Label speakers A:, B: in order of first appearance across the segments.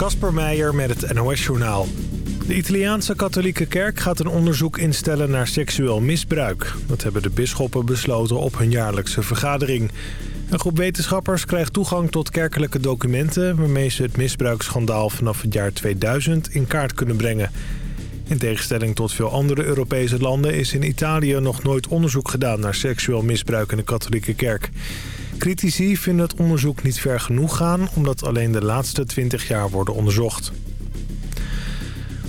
A: Kasper Meijer met het NOS-journaal. De Italiaanse katholieke kerk gaat een onderzoek instellen naar seksueel misbruik. Dat hebben de bisschoppen besloten op hun jaarlijkse vergadering. Een groep wetenschappers krijgt toegang tot kerkelijke documenten... waarmee ze het misbruiksschandaal vanaf het jaar 2000 in kaart kunnen brengen. In tegenstelling tot veel andere Europese landen... is in Italië nog nooit onderzoek gedaan naar seksueel misbruik in de katholieke kerk. Critici vinden het onderzoek niet ver genoeg gaan... omdat alleen de laatste 20 jaar worden onderzocht.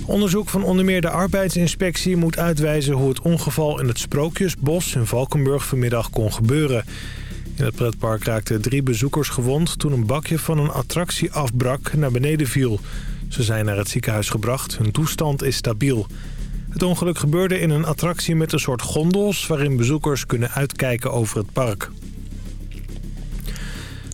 A: Onderzoek van onder meer de arbeidsinspectie moet uitwijzen... hoe het ongeval in het Sprookjesbos in Valkenburg vanmiddag kon gebeuren. In het pretpark raakten drie bezoekers gewond... toen een bakje van een attractie afbrak naar beneden viel. Ze zijn naar het ziekenhuis gebracht. Hun toestand is stabiel. Het ongeluk gebeurde in een attractie met een soort gondels... waarin bezoekers kunnen uitkijken over het park.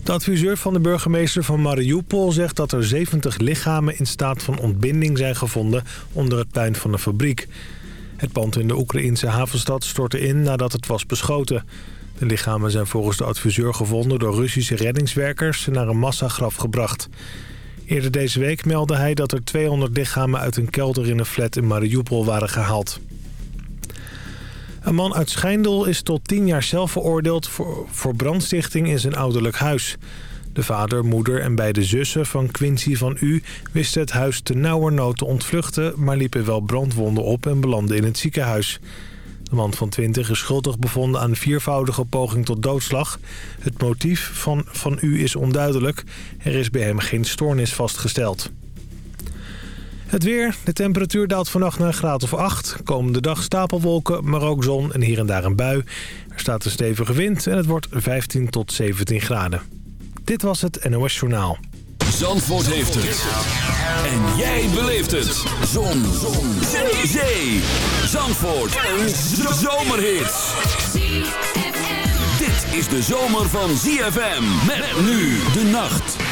A: De adviseur van de burgemeester van Mariupol zegt dat er 70 lichamen in staat van ontbinding zijn gevonden onder het puin van de fabriek. Het pand in de Oekraïense havenstad stortte in nadat het was beschoten. De lichamen zijn volgens de adviseur gevonden door Russische reddingswerkers naar een massagraf gebracht. Eerder deze week meldde hij dat er 200 lichamen uit een kelder in een flat in Mariupol waren gehaald. Een man uit Schijndel is tot 10 jaar zelf veroordeeld voor, brandstichting in zijn ouderlijk huis. De vader, moeder en beide zussen van Quincy van U wisten het huis te nauwernood te ontvluchten... maar liepen wel brandwonden op en belanden in het ziekenhuis. De man van 20 is schuldig bevonden aan viervoudige poging tot doodslag. Het motief van Van U is onduidelijk. Er is bij hem geen stoornis vastgesteld. Het weer. De temperatuur daalt vannacht naar een graad of 8. Komende dag stapelwolken, maar ook zon en hier en daar een bui. Er staat een stevige wind en het wordt 15 tot 17 graden. Dit was het NOS Journaal.
B: Zandvoort heeft het. En jij beleeft het. Zon. zon. Zee. Zee. Zandvoort. Een zomerhit. Dit is de zomer van ZFM. Met nu de nacht.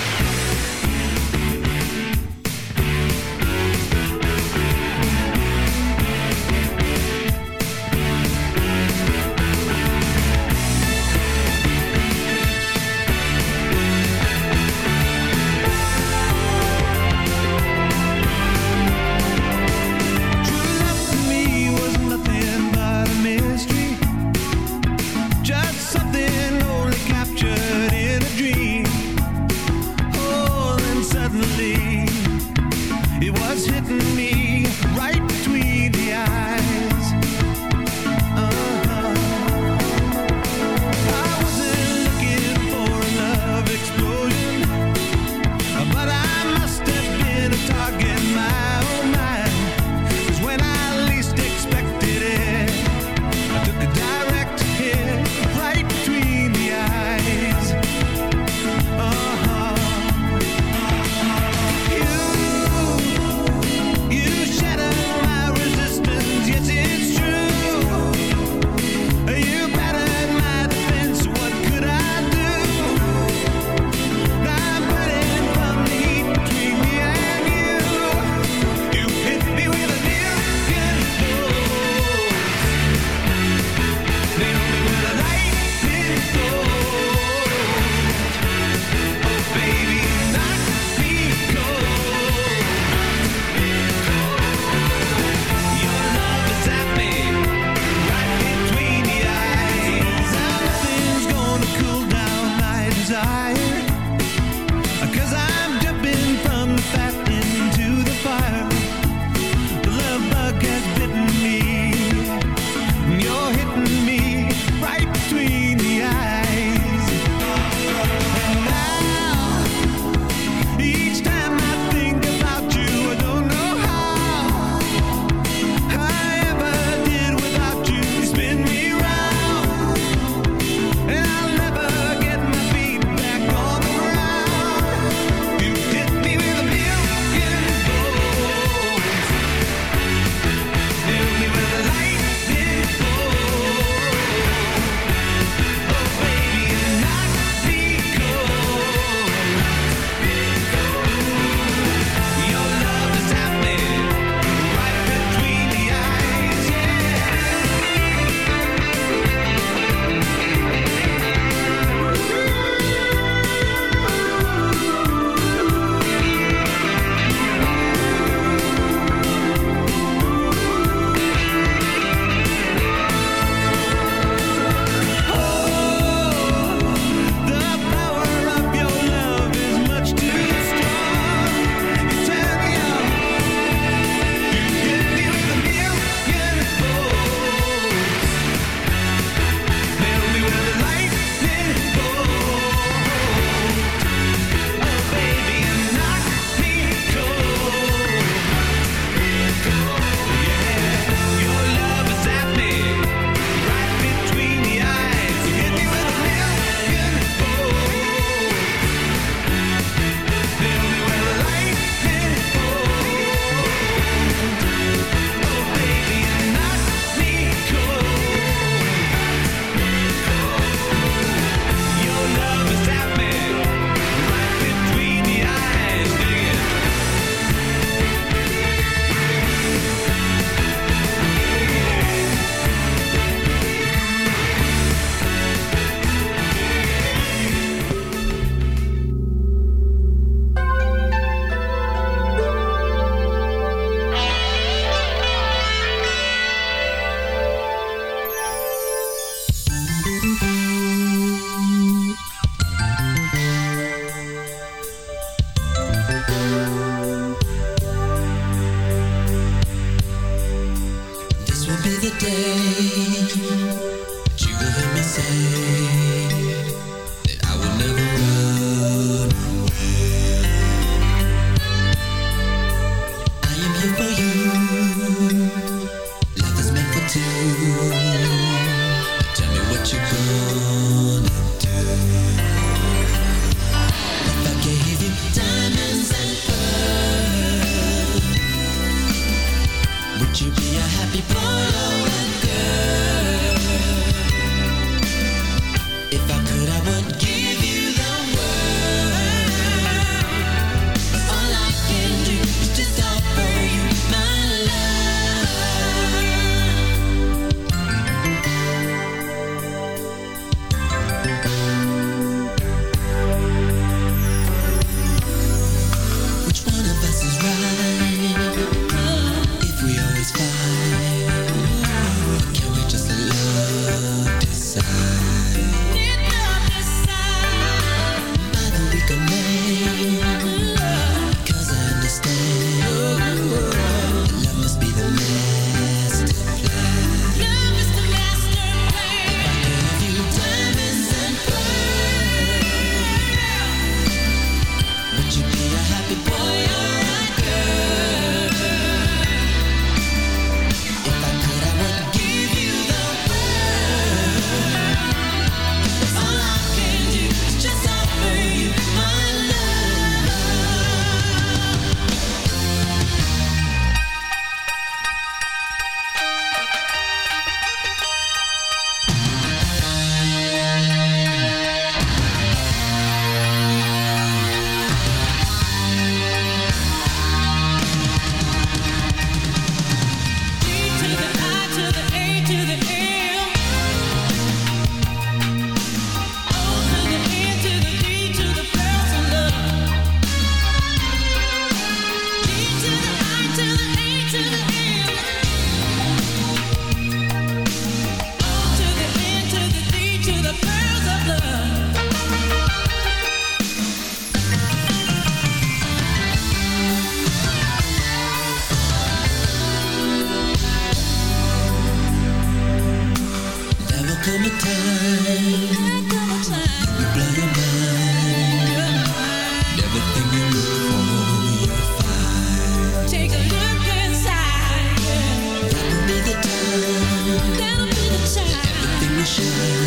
C: ocean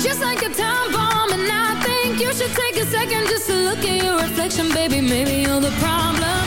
D: just like a time bomb. And I think you should take a second just to
C: look at your reflection, baby. Maybe you're the problem.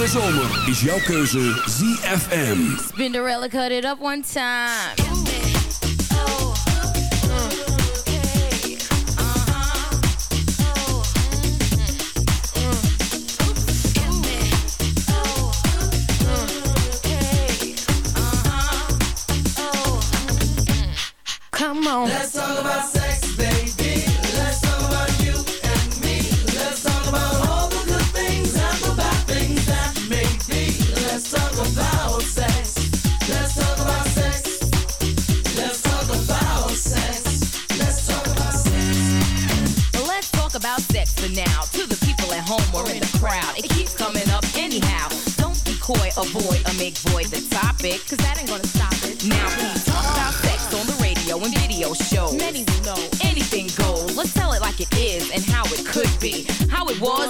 E: De zomer is jouw keuze ZFM.
F: Spinderella cut it up one time.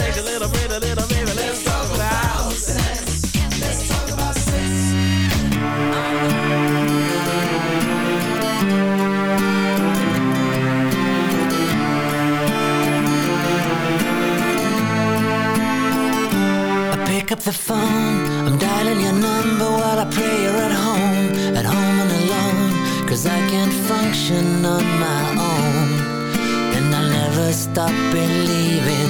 G: sex a little bit, a little bit. Let's talk about sex. Let's talk about sex.
H: I pick up the phone, I'm dialing your number while I pray you're at home, at home and alone, cause I can't function on my own. And I'll never stop believing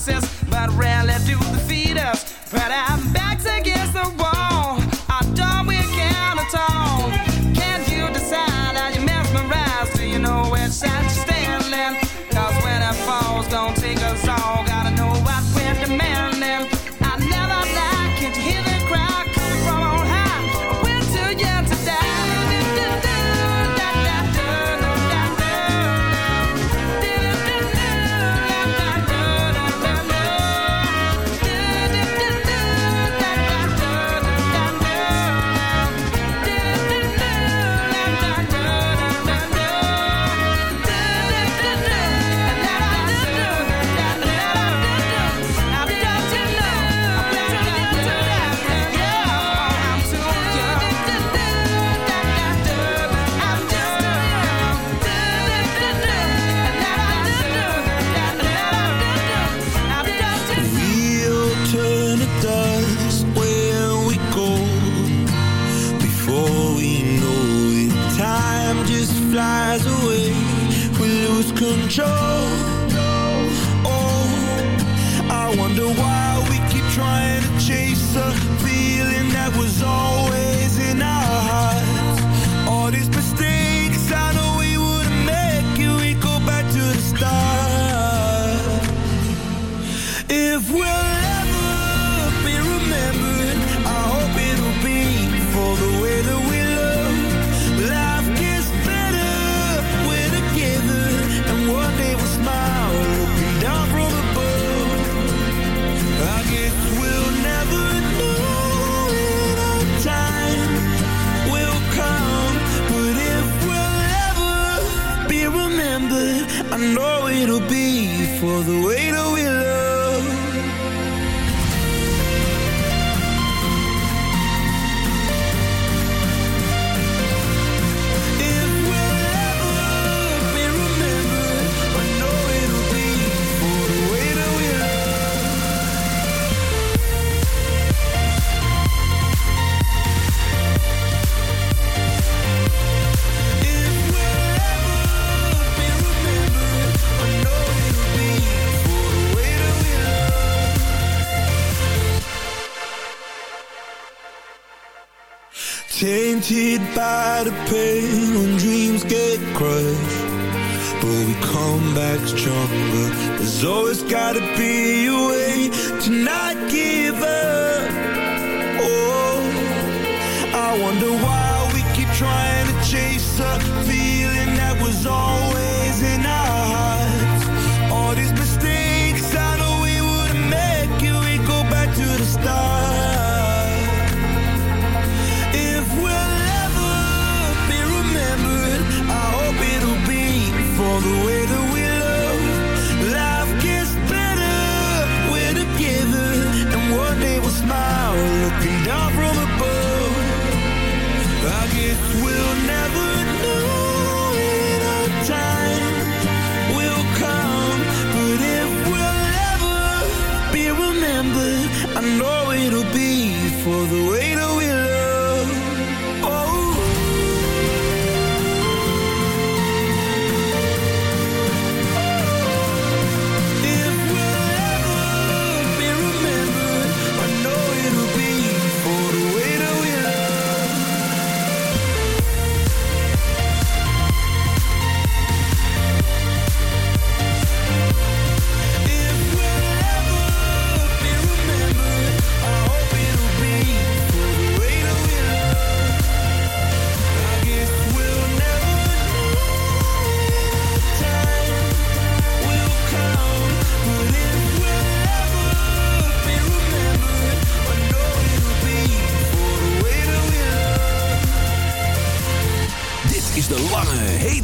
B: process, but rarely do the feel. stronger. There's always gotta be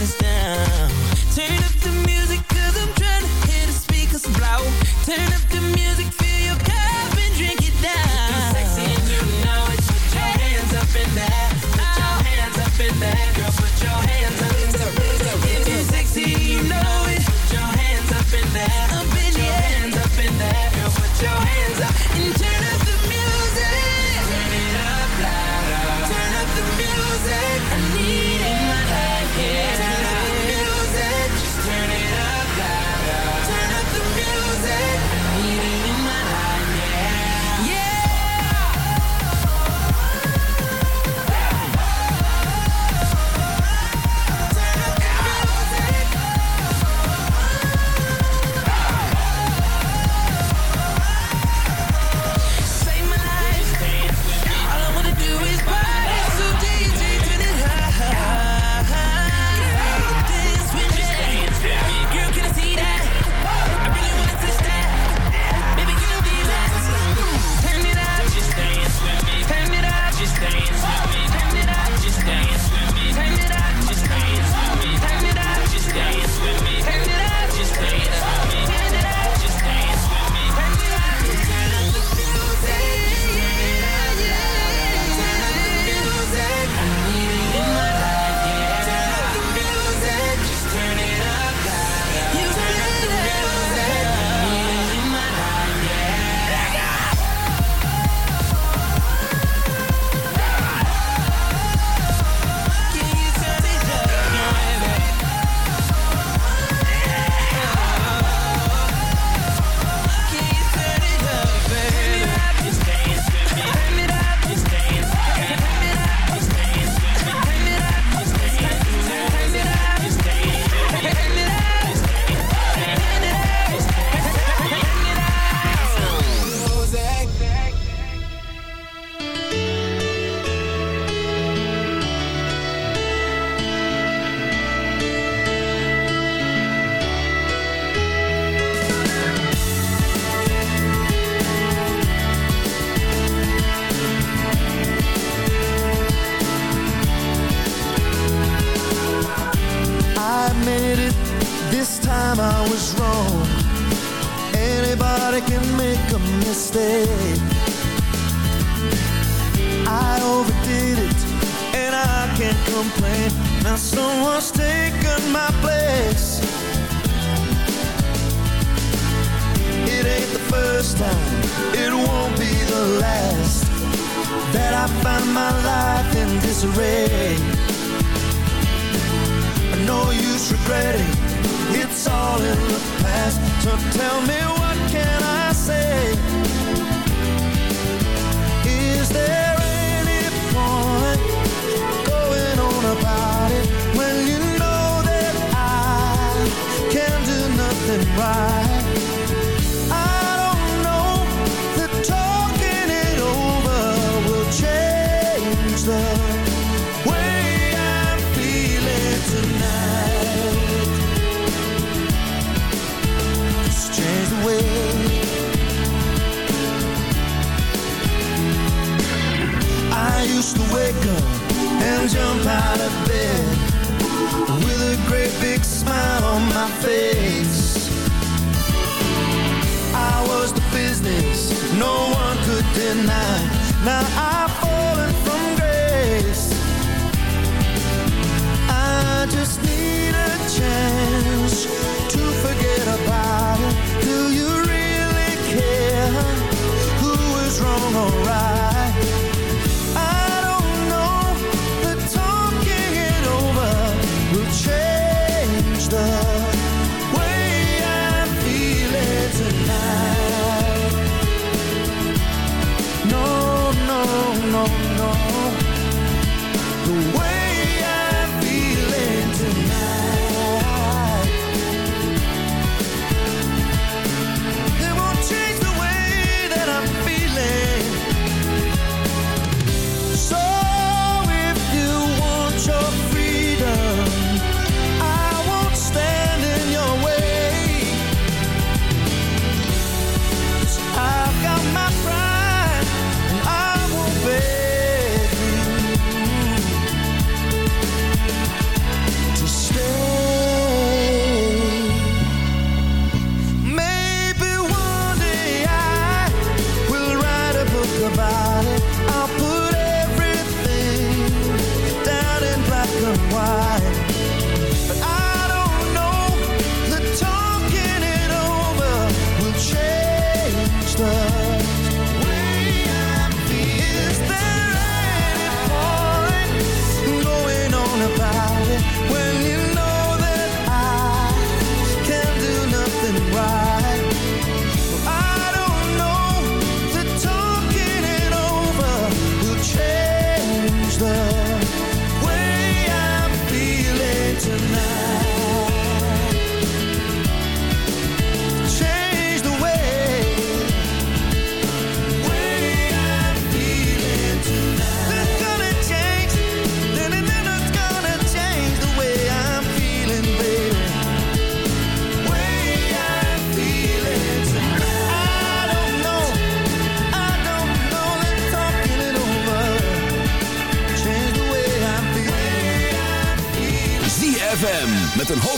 I: understand. Now I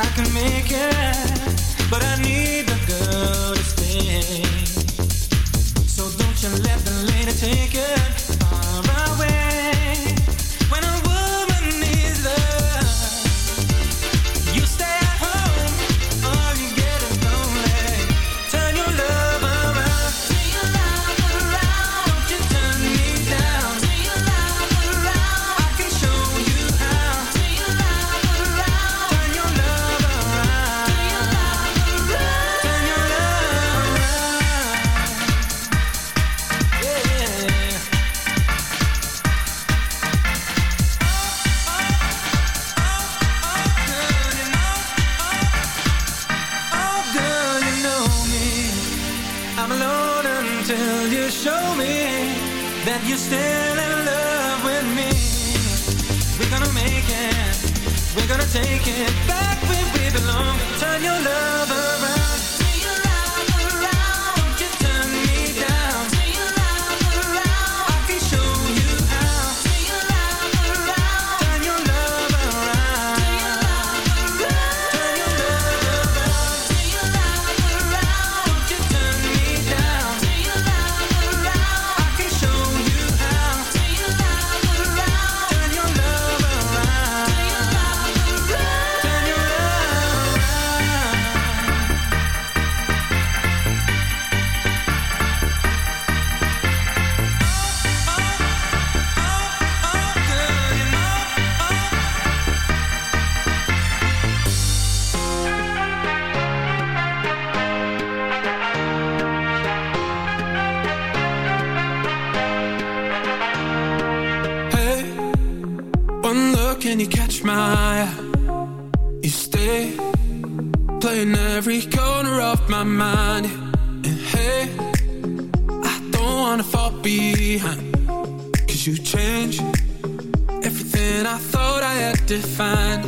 J: I can make it, but I need girl to stay. So don't you let the lady take it. my mind. And hey, I don't wanna fall behind. Cause you changed everything I thought I had defined.